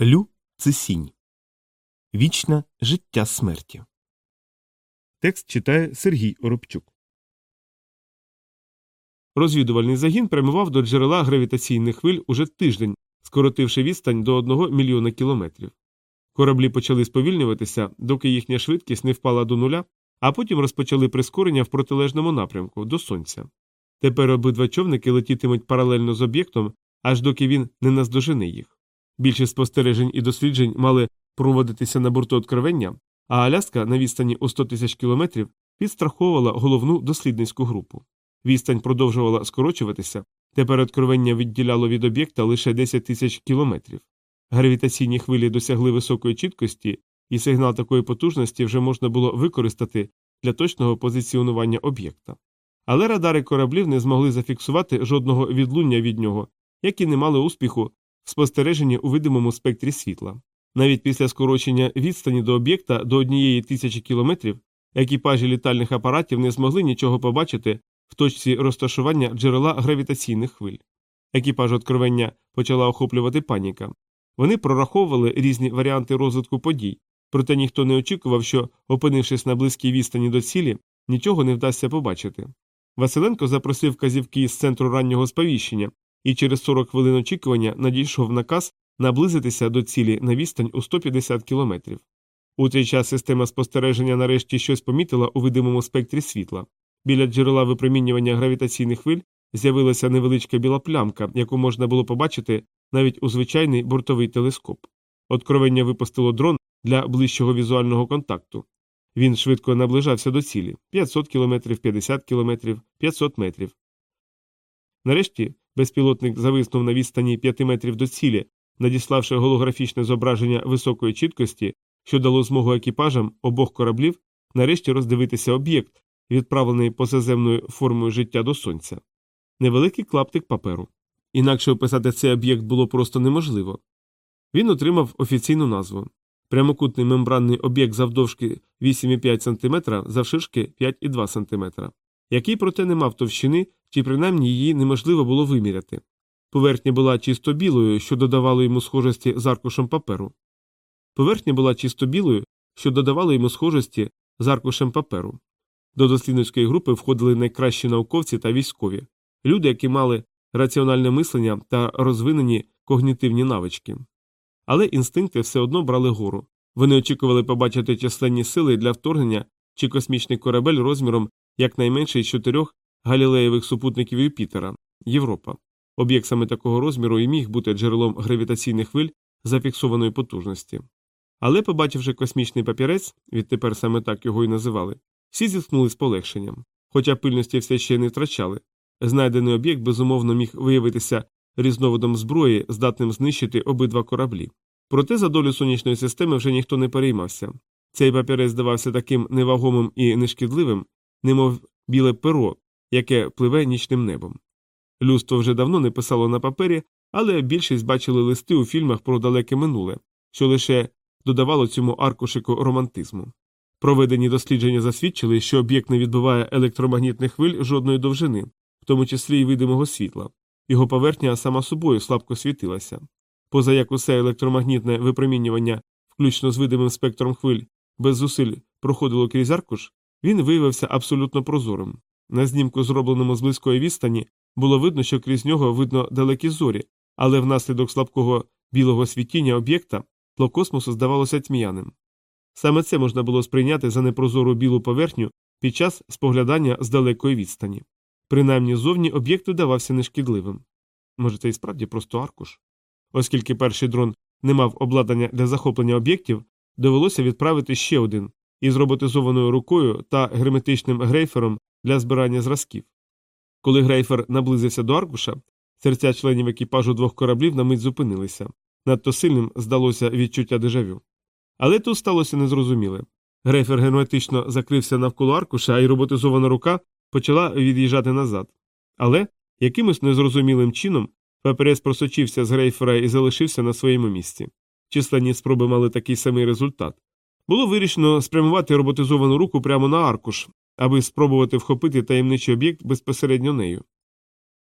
Лю це сінь. Вічне життя смерті. Текст читає Сергій Оробчук. Розвідувальний загін прямував до джерела гравітаційних хвиль уже тиждень, скоротивши відстань до одного мільйона кілометрів. Кораблі почали сповільнюватися, доки їхня швидкість не впала до нуля, а потім розпочали прискорення в протилежному напрямку до сонця. Тепер обидва човники летітимуть паралельно з об'єктом, аж доки він не наздожене їх. Більше спостережень і досліджень мали проводитися на борту откровення, а Аляска на відстані у 100 тисяч кілометрів підстраховувала головну дослідницьку групу. Відстань продовжувала скорочуватися, тепер откровення відділяло від об'єкта лише 10 тисяч кілометрів. Гравітаційні хвилі досягли високої чіткості, і сигнал такої потужності вже можна було використати для точного позиціонування об'єкта. Але радари кораблів не змогли зафіксувати жодного відлуння від нього, як і не мали успіху в спостереженні у видимому спектрі світла. Навіть після скорочення відстані до об'єкта до однієї тисячі кілометрів екіпажі літальних апаратів не змогли нічого побачити в точці розташування джерела гравітаційних хвиль. Екіпаж откровення почала охоплювати паніка. Вони прораховували різні варіанти розвитку подій, проте ніхто не очікував, що, опинившись на близькій відстані до цілі, нічого не вдасться побачити. Василенко запросив казівки з центру раннього сповіщення, і через 40 хвилин очікування надійшов наказ наблизитися до цілі на відстань у 150 кілометрів. У цей час система спостереження нарешті щось помітила у видимому спектрі світла. Біля джерела випромінювання гравітаційних хвиль з'явилася невеличка біла плямка, яку можна було побачити навіть у звичайний бортовий телескоп. Откровення випустило дрон для ближчого візуального контакту. Він швидко наближався до цілі 500 кілометрів, 50 кілометрів, 500 метрів. Нарешті безпілотник зависнув на відстані 5 метрів до цілі, надіславши голографічне зображення високої чіткості, що дало змогу екіпажам обох кораблів нарешті роздивитися об'єкт, відправлений позаземною формою життя до сонця. Невеликий клаптик паперу. Інакше описати цей об'єкт було просто неможливо. Він отримав офіційну назву прямокутний мембранний об'єкт завдовжки 8,5 см, завширшки 5,2 см, який, проте, не мав товщини чи принаймні її неможливо було виміряти. Поверхня була чисто білою, що додавало йому схожості з аркушем паперу. Поверхня була чисто білою, що додавало йому схожості з аркушем паперу. До дослідницької групи входили найкращі науковці та військові, люди, які мали раціональне мислення та розвинені когнітивні навички. Але інстинкти все одно брали гору. Вони очікували побачити численні сили для вторгнення чи космічний корабель розміром якнайменше із чотирьох галілеєвих супутників Юпітера Європа. Об'єкт саме такого розміру і міг бути джерелом гравітаційних хвиль зафіксованої потужності. Але, побачивши космічний папірець, відтепер саме так його і називали, всі зіткнули з полегшенням, хоча пильності все ще не втрачали. Знайдений об'єкт безумовно міг виявитися різновидом зброї, здатним знищити обидва кораблі. Проте за долю сонячної системи вже ніхто не переймався. Цей папірець здавався таким невагомим і нешкідливим, немов біле перо, яке пливе нічним небом. Людство вже давно не писало на папері, але більшість бачили листи у фільмах про далеке минуле, що лише додавало цьому аркушику романтизму. Проведені дослідження засвідчили, що об'єкт не відбиває електромагнітних хвиль жодної довжини, в тому числі й видимого світла. Його поверхня сама собою слабко світилася. Поза як усе електромагнітне випромінювання, включно з видимим спектром хвиль, без зусиль проходило крізь аркуш, він виявився абсолютно прозорим. На знімку, зробленому з близької відстані, було видно, що крізь нього видно далекі зорі, але внаслідок слабкого білого світіння об'єкта тло космосу здавалося тьмяним. Саме це можна було сприйняти за непрозору білу поверхню під час споглядання з далекої відстані. Принаймні зовні об'єкт видавався нешкідливим. Може, це і справді просто аркуш. Оскільки перший дрон не мав обладнання для захоплення об'єктів, довелося відправити ще один із роботизованою рукою та герметичним грейфером для збирання зразків. Коли грейфер наблизився до аркуша, серця членів екіпажу двох кораблів на мить зупинилися. Надто сильним здалося відчуття дежавю. Але тут сталося незрозуміле. Грейфер герметично закрився навколо аркуша, і роботизована рука почала від'їжджати назад. Але якимось незрозумілим чином папірець просочився з грейфера і залишився на своєму місці. Численні спроби мали такий самий результат. Було вирішено спрямувати роботизовану руку прямо на аркуш, аби спробувати вхопити таємничий об'єкт безпосередньо нею.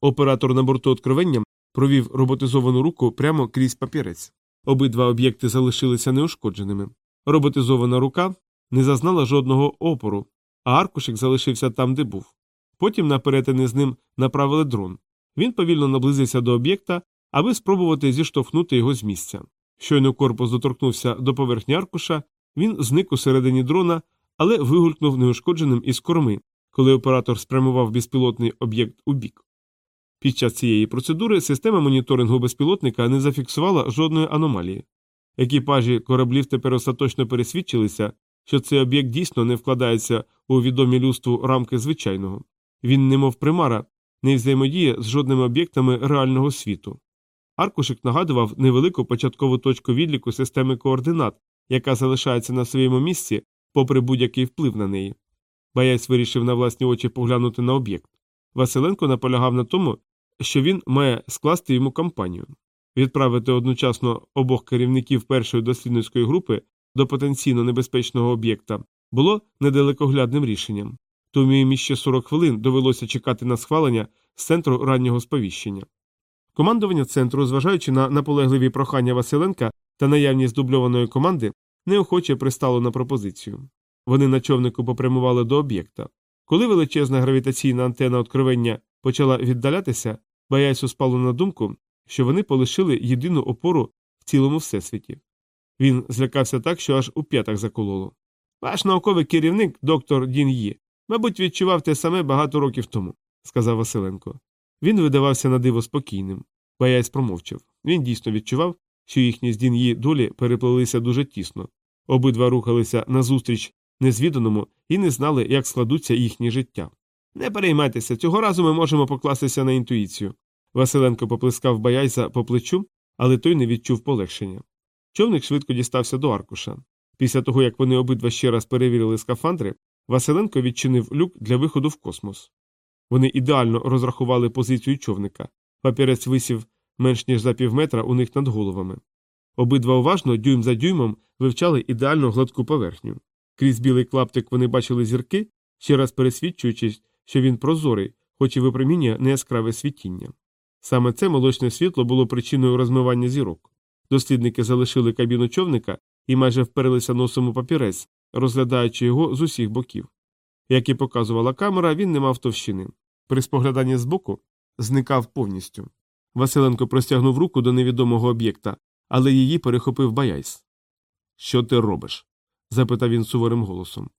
Оператор на борту откровення провів роботизовану руку прямо крізь папірець. Обидва об'єкти залишилися неушкодженими. Роботизована рука не зазнала жодного опору, а аркушик залишився там, де був. Потім на перетини з ним направили дрон. Він повільно наблизився до об'єкта, аби спробувати зіштовхнути його з місця. Щойно корпус доторкнувся до поверхні аркуша, він зник у середині дрона, але вигулькнув неушкодженим із корми, коли оператор спрямував безпілотний об'єкт у бік. Під час цієї процедури система моніторингу безпілотника не зафіксувала жодної аномалії. Екіпажі кораблів тепер остаточно пересвідчилися, що цей об'єкт дійсно не вкладається у відомі людству рамки звичайного. Він, немов примара, не взаємодіє з жодними об'єктами реального світу. Аркушик нагадував невелику початкову точку відліку системи координат, яка залишається на своєму місці, попри будь-який вплив на неї. Боєць вирішив на власні очі поглянути на об'єкт. Василенко наполягав на тому, що він має скласти йому кампанію, відправити одночасно обох керівників першої дослідницької групи до потенційно небезпечного об'єкта було недалекоглядним рішенням. Тому їм ще 40 хвилин довелося чекати на схвалення з центру раннього сповіщення. Командування центру, зважаючи на наполегливі прохання Василенка та наявність дубльованої команди, неохоче пристало на пропозицію. Вони на човнику попрямували до об'єкта. Коли величезна гравітаційна антена откровення почала віддалятися, Баяйсу спало на думку, що вони полишили єдину опору в цілому всесвіті. Він злякався так, що аж у п'ятах закололо. Ваш науковий керівник, доктор Дін Ї, мабуть, відчував те саме багато років тому, сказав Василенко. Він видавався на диво спокійним. Баяйс промовчав. Він дійсно відчував, що їхні з Дін Ї долі переплелися дуже тісно. Обидва рухалися назустріч незвіданому і не знали, як складуться їхні життя. Не переймайтеся, цього разу ми можемо покластися на інтуїцію. Василенко поплескав Баяйса по плечу, але той не відчув полегшення. Човник швидко дістався до аркуша. Після того, як вони обидва ще раз перевірили скафандри, Василенко відчинив люк для виходу в космос. Вони ідеально розрахували позицію човника. Папірець висів менш ніж за півметра у них над головами. Обидва уважно, дюйм за дюймом, вивчали ідеально гладку поверхню. Крізь білий клаптик вони бачили зірки, ще раз пересвідчуючись, що він прозорий, хоч і випромінює неяскраве світіння. Саме це молочне світло було причиною розмивання зірок. Дослідники залишили кабіну човника і майже вперлися носом у папірець, розглядаючи його з усіх боків. Як і показувала камера, він не мав товщини. При спогляданні збоку зникав повністю. Василенко простягнув руку до невідомого об'єкта, але її перехопив Баяйс. Що ти робиш? запитав він суворим голосом.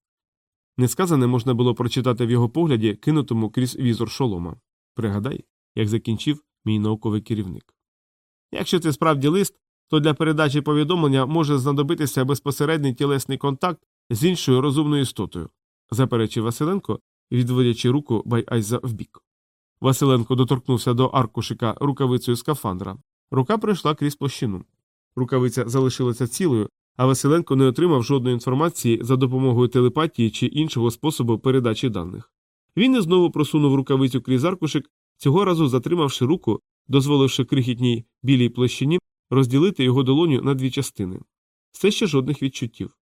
Несказане можна було прочитати в його погляді, кинутому крізь візор шолома. Пригадай, як закінчив мій науковий керівник. Якщо це справді лист, то для передачі повідомлення може знадобитися безпосередній тілесний контакт з іншою розумною істотою, заперечив Василенко, відводячи руку Байайза вбік. Василенко доторкнувся до аркушика рукавицею скафандра. Рука пройшла крізь площину. Рукавиця залишилася цілою, а Василенко не отримав жодної інформації за допомогою телепатії чи іншого способу передачі даних. Він і знову просунув рукавицю крізь аркушик, цього разу затримавши руку, дозволивши крихітній білій площині розділити його долоню на дві частини. Все ще жодних відчуттів.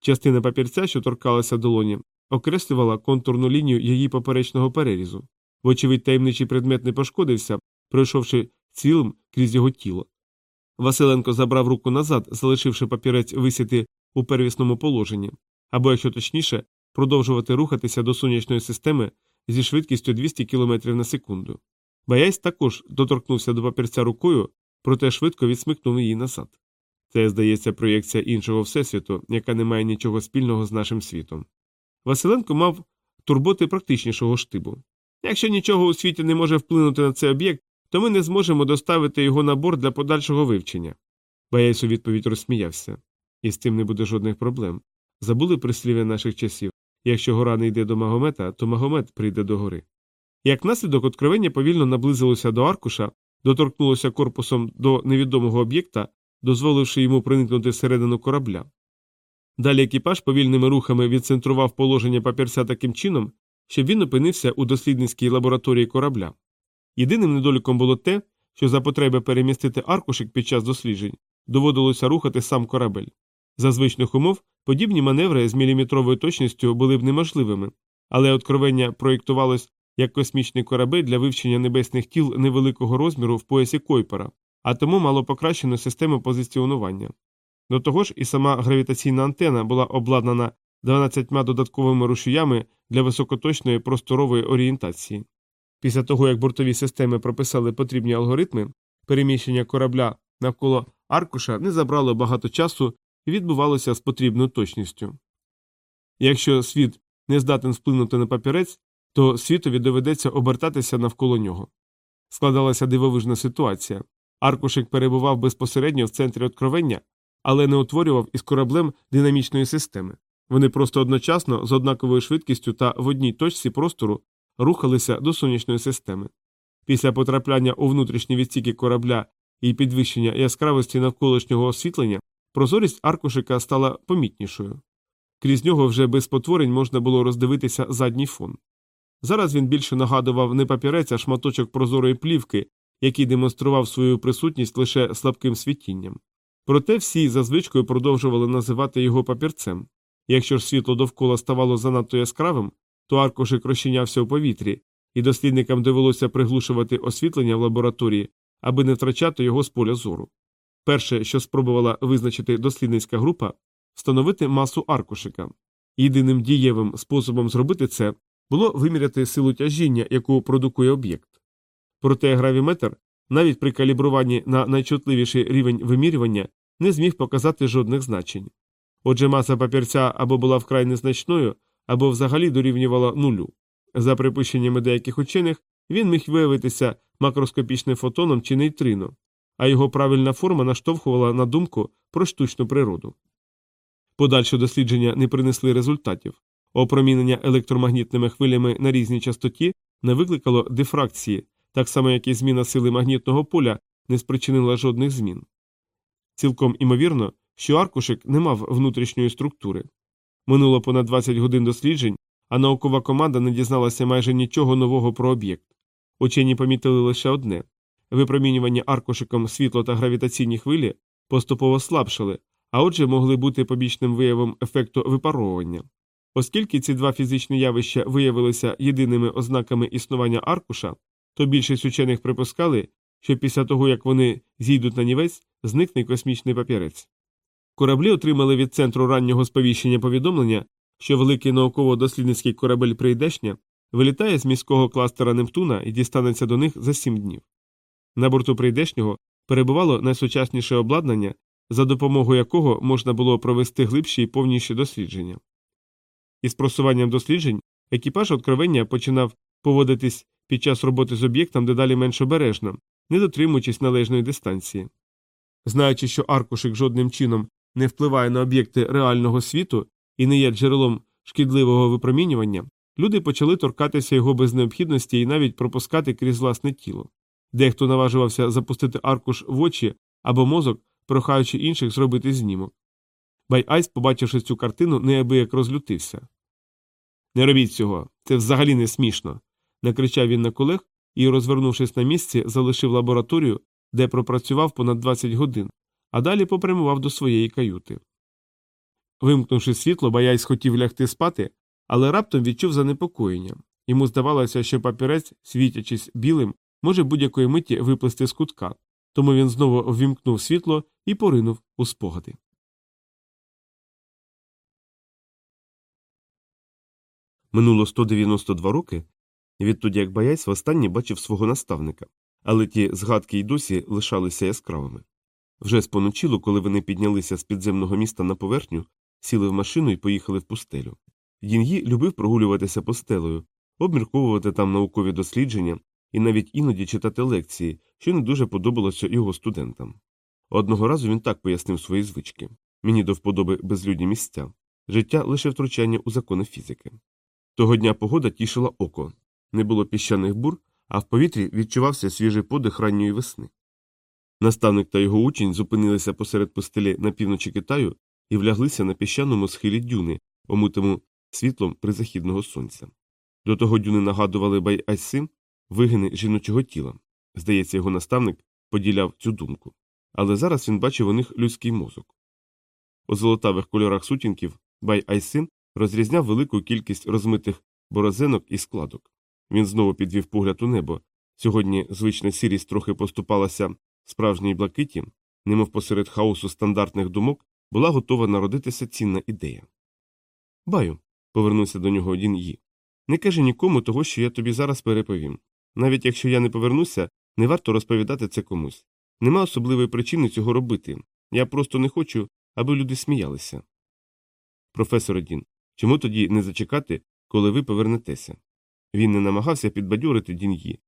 Частина папірця, що торкалася долоні, окреслювала контурну лінію її поперечного перерізу. Вочевидь, таємничий предмет не пошкодився, пройшовши цілим крізь його тіло. Василенко забрав руку назад, залишивши папірець висіти у первісному положенні, або, якщо точніше, продовжувати рухатися до сонячної системи зі швидкістю 200 км на секунду. Баясь також доторкнувся до папірця рукою, проте швидко відсмикнув її назад. Це, здається, проєкція іншого всесвіту, яка не має нічого спільного з нашим світом. Василенко мав турботи практичнішого штибу. Якщо нічого у світі не може вплинути на цей об'єкт, то ми не зможемо доставити його на борт для подальшого вивчення. Баяйс у відповідь розсміявся. І з тим не буде жодних проблем. Забули прислів'я наших часів якщо гора не йде до Магомета, то Магомет прийде до гори. Як наслідок откровення повільно наблизилося до аркуша, доторкнулося корпусом до невідомого об'єкта, дозволивши йому проникнути всередину корабля. Далі екіпаж повільними рухами відцентрував положення папірця таким чином, щоб він опинився у дослідницькій лабораторії корабля. Єдиним недоліком було те, що за потреби перемістити аркушик під час досліджень доводилося рухати сам корабель. За звичних умов подібні маневри з міліметровою точністю були б неможливими, але откровення проєктувалось як космічний корабель для вивчення небесних тіл невеликого розміру в поясі Койпера, а тому мало покращену систему позиціонування. До того ж, і сама гравітаційна антена була обладнана 12 додатковими рушіями для високоточної просторової орієнтації. Після того, як бортові системи прописали потрібні алгоритми, переміщення корабля навколо аркуша не забрало багато часу і відбувалося з потрібною точністю. Якщо світ не здатен вплинути на папірець, то світові доведеться обертатися навколо нього. Складалася дивовижна ситуація. Аркушик перебував безпосередньо в центрі откровення, але не утворював із кораблем динамічної системи. Вони просто одночасно з однаковою швидкістю та в одній точці простору рухалися до сонячної системи. Після потрапляння у внутрішні відсіки корабля і підвищення яскравості навколишнього освітлення прозорість аркушика стала помітнішою. Крізь нього вже без потворень можна було роздивитися задній фон. Зараз він більше нагадував не папірець, а шматочок прозорої плівки, який демонстрував свою присутність лише слабким світінням. Проте всі за звичкою продовжували називати його папірцем. Якщо ж світло довкола ставало занадто яскравим, то аркушик розчинявся у повітрі, і дослідникам довелося приглушувати освітлення в лабораторії, аби не втрачати його з поля зору. Перше, що спробувала визначити дослідницька група, встановити масу аркушика. Єдиним дієвим способом зробити це було виміряти силу тяжіння, яку продукує об'єкт. Проте гравіметр, навіть при калібруванні на найчутливіший рівень вимірювання, не зміг показати жодних значень. Отже, маса папірця або була вкрай незначною, або взагалі дорівнювала нулю. За припущеннями деяких учених, він міг виявитися макроскопічним фотоном чи нейтрино, а його правильна форма наштовхувала на думку про штучну природу. Подальші дослідження не принесли результатів. Опромінення електромагнітними хвилями на різній частоті не викликало дифракції, так само як і зміна сили магнітного поля не спричинила жодних змін. Цілком імовірно, що аркушик не мав внутрішньої структури. Минуло понад 20 годин досліджень, а наукова команда не дізналася майже нічого нового про об'єкт. Учені помітили лише одне випромінювання аркушиком світло та гравітаційні хвилі поступово слабшали, а отже могли бути побічним виявом ефекту випаровування. Оскільки ці два фізичні явища виявилися єдиними ознаками існування аркуша, то більшість учених припускали, що після того, як вони зійдуть на нівець, зникне космічний папірець. Кораблі отримали від центру раннього сповіщення повідомлення, що великий науково-дослідницький корабель прийдешня вилітає з міського кластера Нептуна і дістанеться до них за сім днів. На борту прийдешнього перебувало найсучасніше обладнання, за допомогою якого можна було провести глибші і повніші дослідження. Із просуванням досліджень екіпаж откровення починав поводитись під час роботи з об'єктом дедалі менш обережно, не дотримуючись належної дистанції. Знаючи, що аркушик жодним чином не впливає на об'єкти реального світу і не є джерелом шкідливого випромінювання, люди почали торкатися його без необхідності і навіть пропускати крізь власне тіло. Дехто наважувався запустити аркуш в очі або мозок, прохаючи інших зробити знімок. Бай Айс, побачивши цю картину, неабияк розлютився. Не робіть цього, це взагалі не смішно. накричав він на колег і, розвернувшись на місці, залишив лабораторію, де пропрацював понад 20 годин, а далі попрямував до своєї каюти. Вимкнувши світло, Баяйс хотів лягти спати, але раптом відчув занепокоєння. Йому здавалося, що папірець, світячись білим, може будь-якої миті виплисти з кутка, тому він знову ввімкнув світло і поринув у спогади. Минуло 192 роки, відтоді як Баяйс востаннє бачив свого наставника, але ті згадки й досі лишалися яскравими. Вже споночіло, коли вони піднялися з підземного міста на поверхню, сіли в машину і поїхали в пустелю. Їнгі любив прогулюватися постелею, обмірковувати там наукові дослідження і навіть іноді читати лекції, що не дуже подобалося його студентам. Одного разу він так пояснив свої звички мені до вподоби безлюдні місця, життя лише втручання у закони фізики. Того дня погода тішила око, не було піщаних бур, а в повітрі відчувався свіжий подих ранньої весни. Наставник та його учень зупинилися посеред пустелі на півночі Китаю і вляглися на піщаному схилі дюни, омитому світлом призахідного сонця. До того дюни нагадували байайси вигини жіночого тіла. Здається, його наставник поділяв цю думку. Але зараз він бачив у них людський мозок. У золотавих кольорах сутінків Бай-Айсин розрізняв велику кількість розмитих борозенок і складок. Він знову підвів погляд у небо. Сьогодні звична сірість трохи поступалася справжній блакиті, немов посеред хаосу стандартних думок, була готова народитися цінна ідея. Баю, повернувся до нього Дін Ї. Не кажи нікому того, що я тобі зараз переповім. Навіть якщо я не повернуся, не варто розповідати це комусь. Нема особливої причини цього робити. Я просто не хочу, аби люди сміялися. Професор Дін, чому тоді не зачекати, коли ви повернетеся? Він не намагався підбадьорити Дін'ї,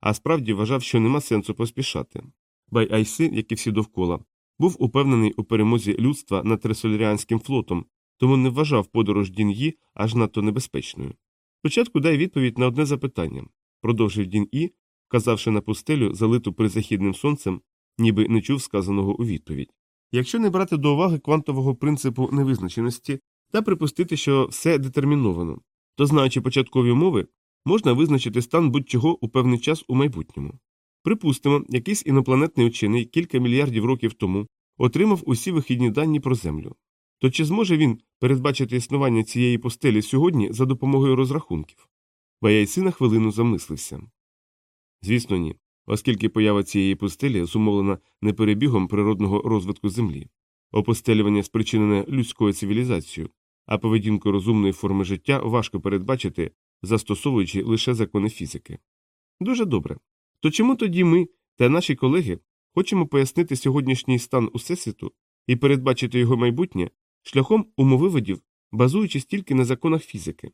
а справді вважав, що нема сенсу поспішати. Бай Айси, як і всі довкола, був упевнений у перемозі людства над Тресоляріанським флотом, тому не вважав подорож Дін'ї аж надто небезпечною. Спочатку дай відповідь на одне запитання, продовжив Дін-І, вказавши на пустелю, залиту призахідним сонцем, ніби не чув сказаного у відповідь. Якщо не брати до уваги квантового принципу невизначеності та припустити, що все детерміновано, то, знаючи початкові умови, можна визначити стан будь-чого у певний час у майбутньому. Припустимо, якийсь інопланетний учений кілька мільярдів років тому отримав усі вихідні дані про Землю. То чи зможе він передбачити існування цієї постелі сьогодні за допомогою розрахунків? Баяйси на хвилину замислився. Звісно, ні, оскільки поява цієї пустелі зумовлена не перебігом природного розвитку Землі, опустелювання спричинене людською цивілізацією, а поведінку розумної форми життя важко передбачити, застосовуючи лише закони фізики. Дуже добре. То чому тоді ми та наші колеги хочемо пояснити сьогоднішній стан Усесвіту і передбачити його майбутнє шляхом умовиводів, базуючись тільки на законах фізики?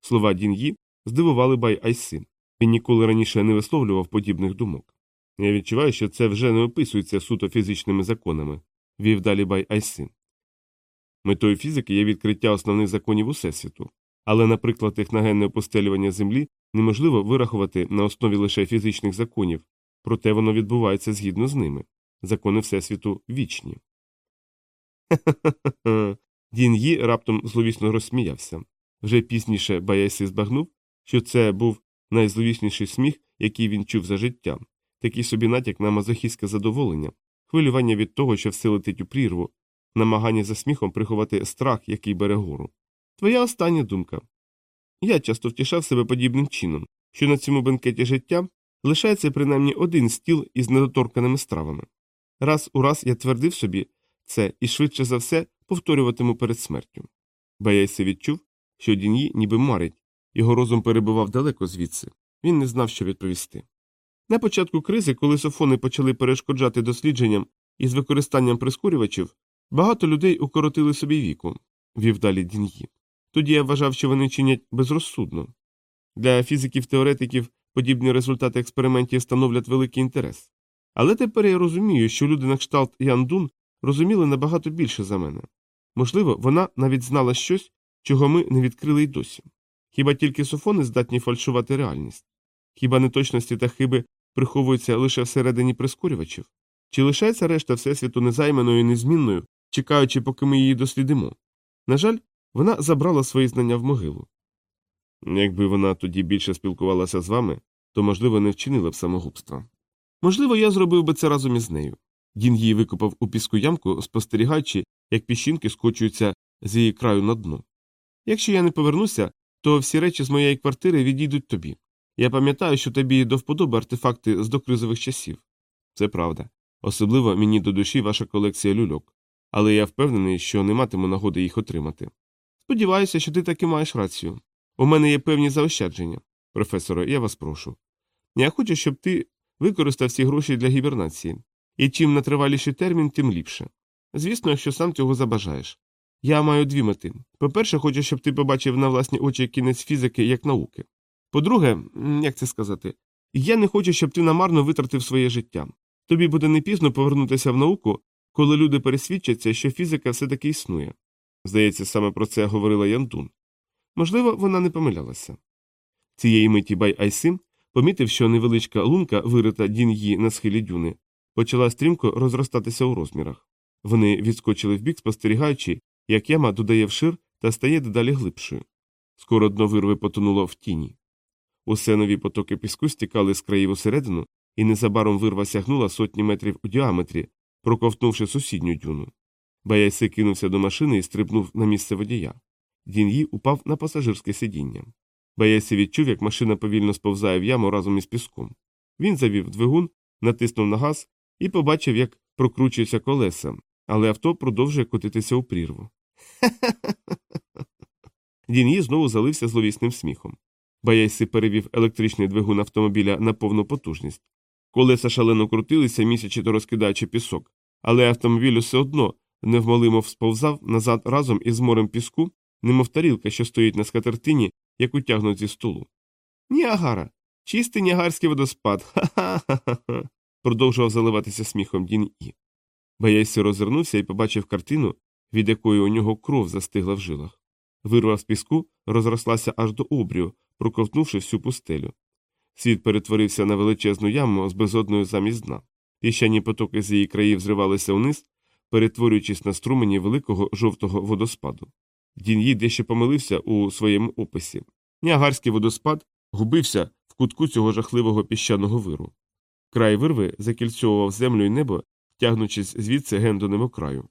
Слова Дін'ї здивували Бай Айси. Він ніколи раніше не висловлював подібних думок. Я відчуваю, що це вже не описується суто фізичними законами, вів далі Бай Айси. Метою фізики є відкриття основних законів Усесвіту, але, наприклад, техногенне опустелювання Землі неможливо вирахувати на основі лише фізичних законів, проте воно відбувається згідно з ними. Закони Всесвіту вічні. Дін Ї раптом зловісно розсміявся. Вже пізніше Баяйси збагнув, що це був найзловісніший сміх, який він чув за життя, такий собі натяк на мазохістське задоволення, хвилювання від того, що все у прірву, намагання за сміхом приховати страх, який бере гору. Твоя остання думка. Я часто втішав себе подібним чином, що на цьому бенкеті життя лишається принаймні один стіл із недоторканими стравами. Раз у раз я твердив собі це і швидше за все повторюватиму перед смертю. Баяйси відчув, що Дін'ї ніби марить, його розум перебував далеко звідси, він не знав, що відповісти. На початку кризи, коли софони почали перешкоджати дослідженням із використанням прискорювачів, багато людей укоротили собі віку, вів далі Дін'ї. Тоді я вважав, що вони чинять безрозсудно. Для фізиків-теоретиків подібні результати експериментів становлять великий інтерес. Але тепер я розумію, що люди на кшталт Ян Дун розуміли набагато більше за мене. Можливо, вона навіть знала щось, чого ми не відкрили й досі. Хіба тільки софони здатні фальшувати реальність? Хіба неточності та хиби приховуються лише всередині прискорювачів? Чи лишається решта Всесвіту незайманою і незмінною, чекаючи, поки ми її дослідимо? На жаль, вона забрала свої знання в могилу. Якби вона тоді більше спілкувалася з вами, то, можливо, не вчинила б самогубства. Можливо, я зробив би це разом із нею. Дін її викопав у піску ямку, спостерігаючи, як піщинки скочуються з її краю на дно. Якщо я не повернуся, то всі речі з моєї квартири відійдуть тобі. Я пам'ятаю, що тобі до вподоби артефакти з докризових часів. Це правда. Особливо мені до душі ваша колекція люльок, але я впевнений, що не матиму нагоди їх отримати. Сподіваюся, що ти таки маєш рацію. У мене є певні заощадження. Професоре, я вас прошу. Я хочу, щоб ти використав ці гроші для гібернації, і чим натриваліший термін, тим ліпше. Звісно, якщо сам цього забажаєш. Я маю дві мети. По-перше, хочу, щоб ти побачив на власні очі кінець фізики як науки. По-друге, як це сказати, я не хочу, щоб ти намарно витратив своє життя. Тобі буде не пізно повернутися в науку, коли люди пересвідчаться, що фізика все таки існує. Здається, саме про це говорила Янтун. Можливо, вона не помилялася. Цієї миті Бай Айсим помітив, що невеличка лунка, вирита дін'ї на схилі дюни, почала стрімко розростатися у розмірах. Вони відскочили вбік, спостерігаючи, як яма додає вшир та стає дедалі глибшою. Скоро дно вирви потонуло в тіні. Усе нові потоки піску стікали з країв усередину, і незабаром вирва сягнула сотні метрів у діаметрі, проковтнувши сусідню дюну. Баяйси кинувся до машини і стрибнув на місце водія. Дін'ї упав на пасажирське сидіння. Баяйси відчув, як машина повільно сповзає в яму разом із піском. Він завів двигун, натиснув на газ, і побачив, як прокручуються колеса, але авто продовжує котитися у прірву. Дін'ї знову залився зловісним сміхом. Баяйси перевів електричний двигун автомобіля на повну потужність. Колеса шалено крутилися, місячі то розкидаючи пісок, але автомобіль усе одно невмолимо всповзав назад разом із морем піску, немов тарілка, що стоїть на скатертині, яку тягнуть зі столу. Ніагара, чистий ніагарський водоспад. Ха-ха-ха-ха. продовжував заливатися сміхом Дін І. Баяйси розвернувся і побачив картину, від якої у нього кров застигла в жилах. Вирва з піску розрослася аж до обрію, проковтнувши всю пустелю. Світ перетворився на величезну яму з безодною замість дна. Піщані потоки з її країв зривалися вниз, перетворюючись на струмені великого жовтого водоспаду. Дін'ї дещо помилився у своєму описі. Ніагарський водоспад губився в кутку цього жахливого піщаного виру. Край вирви закільцьовував землю і небо, тягнучись звідси ген до.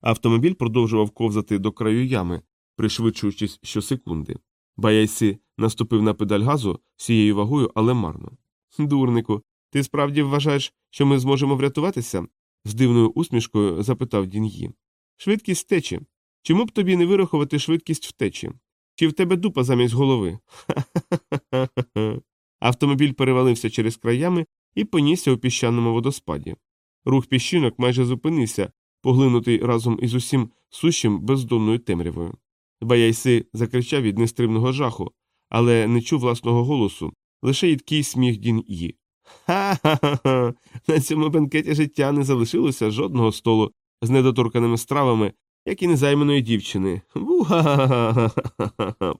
Автомобіль продовжував ковзати до краю ями, пришвидшуючись щосекунди. Баяйси наступив на педаль газу всією вагою, але марно. Дурнику, ти справді вважаєш, що ми зможемо врятуватися? З дивною усмішкою запитав Дін'ї. Швидкість течі. Чому б тобі не вирахувати швидкість втечі? Чи в тебе дупа замість голови? Ха-ха-ха-ха. Автомобіль перевалився через краями і понісся у піщаному водоспаді. Рух піщинок майже зупинився, поглинутий разом із усім сущим бездомною темрявою. Баяйси закричав від нестримного жаху, але не чув власного голосу, лише їдкий сміх Дін Ї. Ха-ха-ха. На цьому бенкеті життя не залишилося жодного столу з недоторканими стравами, як і незайманої дівчини. Бу-га-га-га-га-га-га-га.